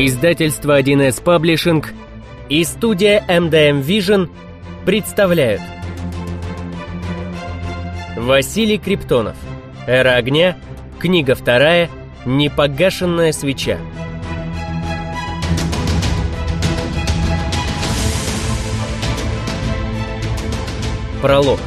Издательство 1С Паблишинг и студия MDM Vision представляют. Василий Криптонов. Эра огня Книга вторая Непогашенная свеча Пролог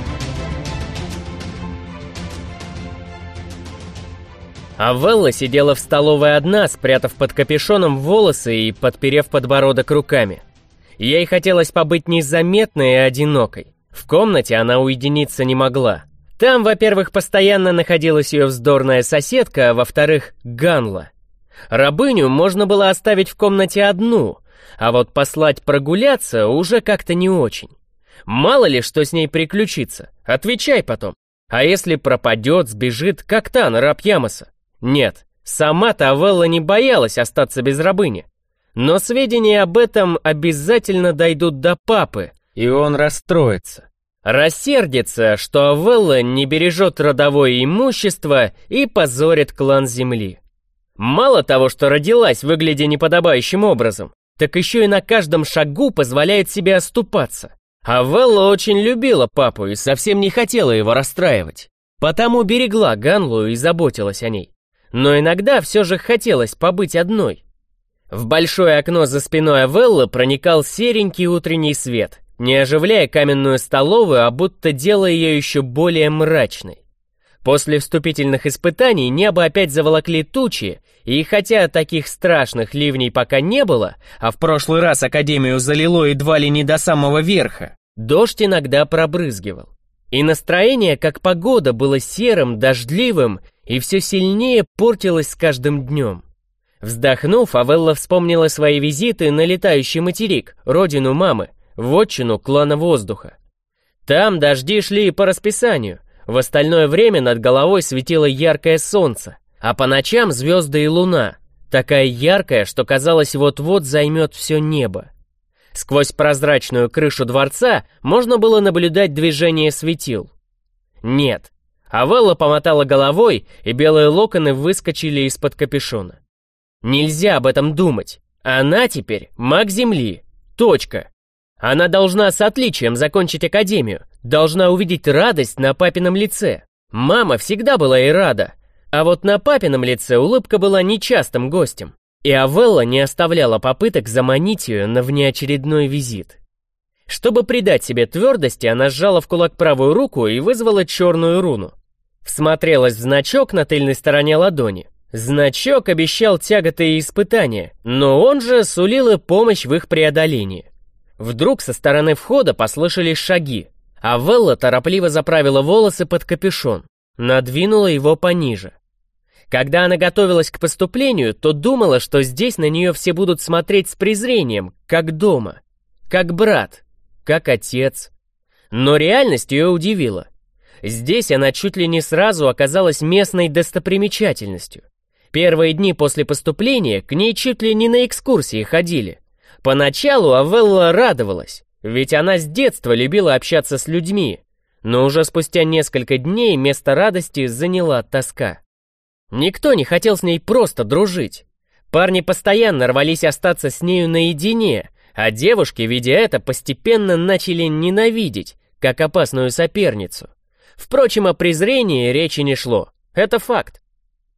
А Велла сидела в столовой одна, спрятав под капюшоном волосы и подперев подбородок руками. Ей хотелось побыть незаметной и одинокой. В комнате она уединиться не могла. Там, во-первых, постоянно находилась ее вздорная соседка, а во-вторых, Ганла. Рабыню можно было оставить в комнате одну, а вот послать прогуляться уже как-то не очень. Мало ли, что с ней приключится, отвечай потом. А если пропадет, сбежит, как та на раб Ямоса? Нет, сама-то Авелла не боялась остаться без рабыни. Но сведения об этом обязательно дойдут до папы, и он расстроится. Рассердится, что Авелла не бережет родовое имущество и позорит клан Земли. Мало того, что родилась, выглядя неподобающим образом, так еще и на каждом шагу позволяет себе оступаться. Авелла очень любила папу и совсем не хотела его расстраивать. Потому берегла Ганлу и заботилась о ней но иногда все же хотелось побыть одной. В большое окно за спиной Авеллы проникал серенький утренний свет, не оживляя каменную столовую, а будто делая ее еще более мрачной. После вступительных испытаний небо опять заволокли тучи, и хотя таких страшных ливней пока не было, а в прошлый раз Академию залило едва ли не до самого верха, дождь иногда пробрызгивал. И настроение, как погода, было серым, дождливым и все сильнее портилось с каждым днем. Вздохнув, Авелла вспомнила свои визиты на летающий материк, родину мамы, вотчину клана воздуха. Там дожди шли по расписанию, в остальное время над головой светило яркое солнце, а по ночам звезды и луна, такая яркая, что казалось вот-вот займет все небо. Сквозь прозрачную крышу дворца можно было наблюдать движение светил. Нет, Авелла помотала головой, и белые локоны выскочили из-под капюшона. Нельзя об этом думать. Она теперь маг Земли. Точка. Она должна с отличием закончить академию, должна увидеть радость на папином лице. Мама всегда была и рада, а вот на папином лице улыбка была нечастым гостем. И Авелла не оставляла попыток заманить ее на внеочередной визит. Чтобы придать себе твердости, она сжала в кулак правую руку и вызвала черную руну. Всмотрелась в значок на тыльной стороне ладони. Значок обещал тяготы и испытания, но он же сулил и помощь в их преодолении. Вдруг со стороны входа послышались шаги, а Велла торопливо заправила волосы под капюшон, надвинула его пониже. Когда она готовилась к поступлению, то думала, что здесь на нее все будут смотреть с презрением, как дома, как брат, как отец. Но реальность ее удивила. Здесь она чуть ли не сразу оказалась местной достопримечательностью. Первые дни после поступления к ней чуть ли не на экскурсии ходили. Поначалу Авелла радовалась, ведь она с детства любила общаться с людьми, но уже спустя несколько дней место радости заняла тоска. Никто не хотел с ней просто дружить. Парни постоянно рвались остаться с нею наедине, а девушки, видя это, постепенно начали ненавидеть, как опасную соперницу. Впрочем, о презрении речи не шло. Это факт.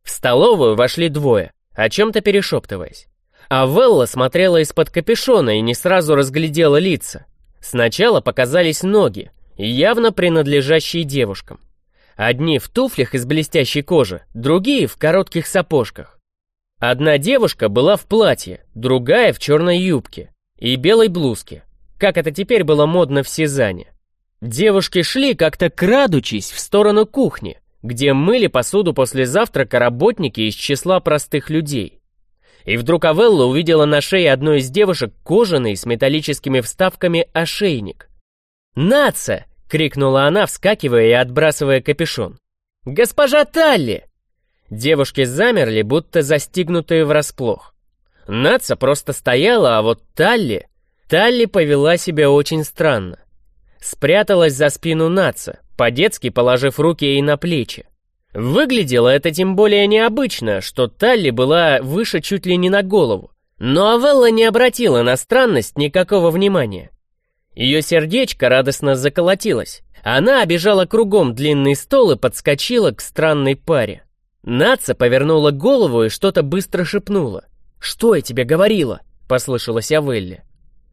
В столовую вошли двое, о чем-то перешептываясь. А Велла смотрела из-под капюшона и не сразу разглядела лица. Сначала показались ноги, явно принадлежащие девушкам. Одни в туфлях из блестящей кожи, другие в коротких сапожках. Одна девушка была в платье, другая в черной юбке и белой блузке, как это теперь было модно в Сезане. Девушки шли как-то крадучись в сторону кухни, где мыли посуду после завтрака работники из числа простых людей. И вдруг Авелла увидела на шее одной из девушек кожаный с металлическими вставками ошейник. «Наца!» — крикнула она, вскакивая и отбрасывая капюшон. «Госпожа Талли!» Девушки замерли, будто застигнутые врасплох. Наца просто стояла, а вот Талли... Талли повела себя очень странно спряталась за спину Наца, по-детски положив руки ей на плечи. Выглядело это тем более необычно, что Талли была выше чуть ли не на голову, Но Авелла не обратила на странность никакого внимания. Ее сердечко радостно заколотилось. Она обежала кругом длинный стол и подскочила к странной паре. Наца повернула голову и что-то быстро шепнула. «Что я тебе говорила?» — послышалась Авелле.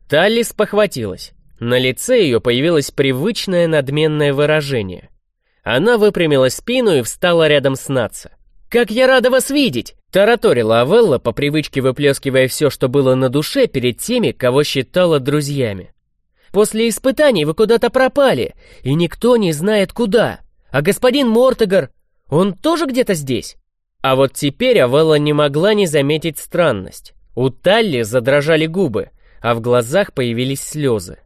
Таллис похватилась. На лице ее появилось привычное надменное выражение. Она выпрямила спину и встала рядом с Наца. «Как я рада вас видеть!» — тараторила Авелла, по привычке выплескивая все, что было на душе, перед теми, кого считала друзьями. «После испытаний вы куда-то пропали, и никто не знает куда. А господин Мортегар, он тоже где-то здесь?» А вот теперь Авелла не могла не заметить странность. У Талли задрожали губы, а в глазах появились слезы.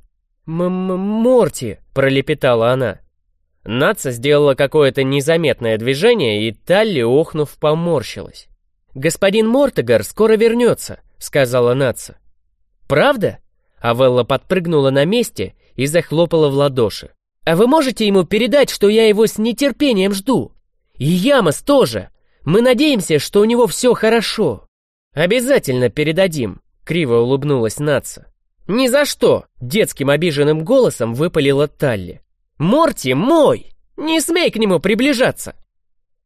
«М-м-морти!» — пролепетала она. Наца сделала какое-то незаметное движение, и Талли, охнув, поморщилась. «Господин Мортегар скоро вернется», — сказала Наца. «Правда?» Авелла подпрыгнула на месте и захлопала в ладоши. «А вы можете ему передать, что я его с нетерпением жду? И Ямос тоже. Мы надеемся, что у него все хорошо». «Обязательно передадим», — криво улыбнулась Наца. «Ни за что!» — детским обиженным голосом выпалила Талли. «Морти мой! Не смей к нему приближаться!»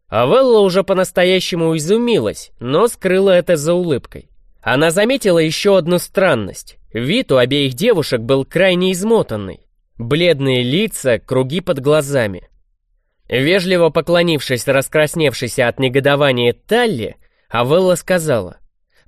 Авелла уже по-настоящему изумилась, но скрыла это за улыбкой. Она заметила еще одну странность. Вид у обеих девушек был крайне измотанный. Бледные лица, круги под глазами. Вежливо поклонившись раскрасневшейся от негодования Талли, Авелла сказала,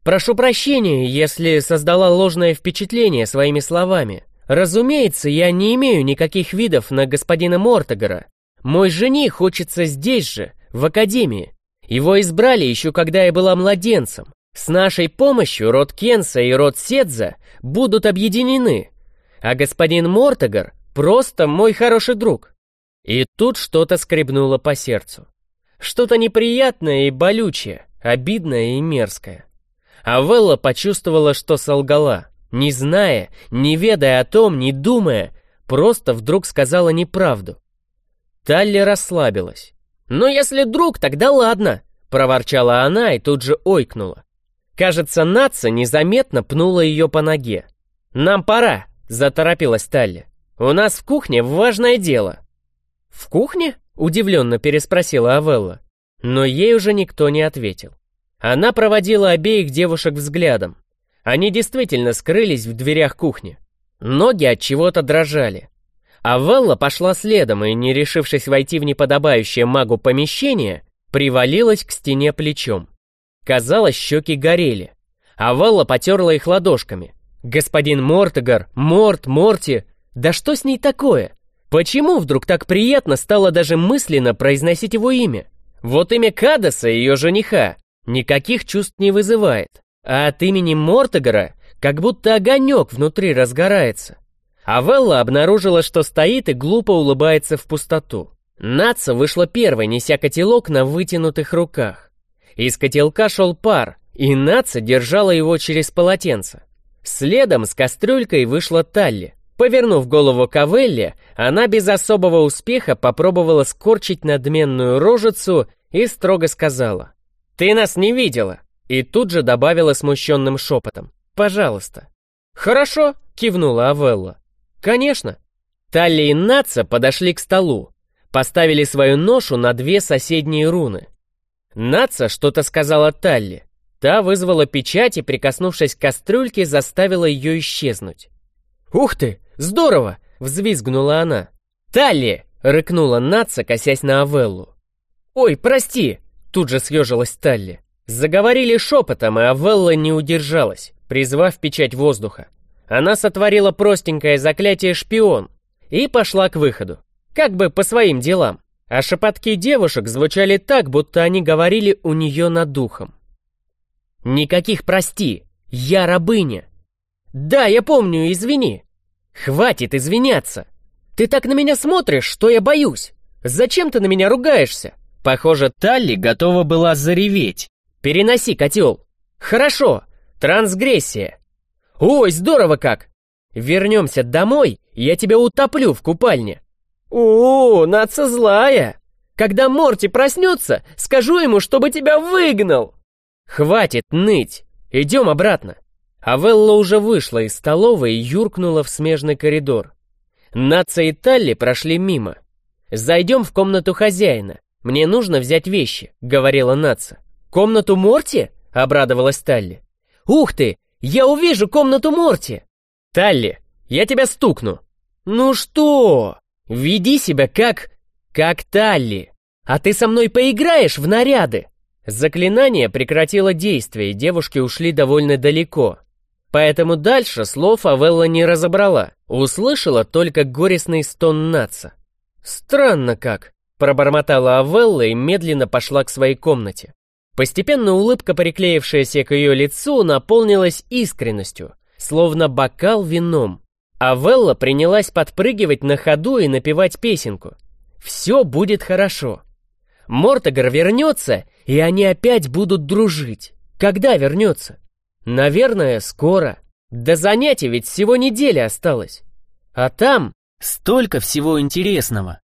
«Прошу прощения, если создала ложное впечатление своими словами. Разумеется, я не имею никаких видов на господина Мортогара. Мой жених хочется здесь же, в академии. Его избрали еще когда я была младенцем. С нашей помощью род Кенса и род Седза будут объединены. А господин Мортогар просто мой хороший друг. И тут что-то скребнуло по сердцу. Что-то неприятное и болючее, обидное и мерзкое. А Велла почувствовала, что солгала. Не зная, не ведая о том, не думая, просто вдруг сказала неправду. Талли расслабилась. «Ну, если друг, тогда ладно», — проворчала она и тут же ойкнула. Кажется, Наца незаметно пнула ее по ноге. «Нам пора», — заторопилась Талли. «У нас в кухне важное дело». «В кухне?» — удивленно переспросила Авелла. Но ей уже никто не ответил. Она проводила обеих девушек взглядом. Они действительно скрылись в дверях кухни. Ноги от чего-то дрожали. А Велла пошла следом и, не решившись войти в неподобающее магу помещение, привалилась к стене плечом. Казалось, щеки горели. А Велла потерла их ладошками. «Господин Мортегар, Морт, Морти, да что с ней такое? Почему вдруг так приятно стало даже мысленно произносить его имя? Вот имя Кадаса, ее жениха, никаких чувств не вызывает. А от имени Мортогара как будто огонек внутри разгорается. А Велла обнаружила, что стоит и глупо улыбается в пустоту. Наца вышла первой, неся котелок на вытянутых руках. Из котелка шел пар, и Наца держала его через полотенце. Следом с кастрюлькой вышла Талли. Повернув голову к Авелле, она без особого успеха попробовала скорчить надменную рожицу и строго сказала. «Ты нас не видела!» И тут же добавила смущенным шепотом. «Пожалуйста». «Хорошо», — кивнула Авелла. «Конечно». Талли и Наца подошли к столу, поставили свою ношу на две соседние руны. Наца что-то сказала Талли. Та вызвала печать и, прикоснувшись к кастрюльке, заставила ее исчезнуть. «Ух ты! Здорово!» — взвизгнула она. «Талли!» — рыкнула Наца, косясь на Авеллу. «Ой, прости!» — тут же съежилась Талли. Заговорили шепотом, и Авелла не удержалась, призвав печать воздуха. Она сотворила простенькое заклятие «Шпион» и пошла к выходу, как бы по своим делам. А шепотки девушек звучали так, будто они говорили у нее над духом. «Никаких прости, я рабыня!» «Да, я помню, извини!» «Хватит извиняться! Ты так на меня смотришь, что я боюсь! Зачем ты на меня ругаешься?» Похоже, Талли готова была зареветь, Переноси котел. Хорошо. Трансгрессия. Ой, здорово как. Вернемся домой, я тебя утоплю в купальне. О, наца злая. Когда Морти проснется, скажу ему, чтобы тебя выгнал. Хватит ныть. Идем обратно. Авелла уже вышла из столовой и юркнула в смежный коридор. Наца и Талли прошли мимо. «Зайдем в комнату хозяина. Мне нужно взять вещи», — говорила Наца. «Комнату Морти?» — обрадовалась Талли. «Ух ты! Я увижу комнату Морти!» «Талли, я тебя стукну!» «Ну что? Веди себя как... как Талли! А ты со мной поиграешь в наряды!» Заклинание прекратило действие, и девушки ушли довольно далеко. Поэтому дальше слов Авелла не разобрала, услышала только горестный стон Наца. «Странно как», — пробормотала Авелла и медленно пошла к своей комнате. Постепенно улыбка, приклеившаяся к ее лицу, наполнилась искренностью, словно бокал вином. Авелла принялась подпрыгивать на ходу и напевать песенку. «Все будет хорошо». Мортогар вернется, и они опять будут дружить. Когда вернется? Наверное, скоро. До занятий ведь всего неделя осталось. А там столько всего интересного.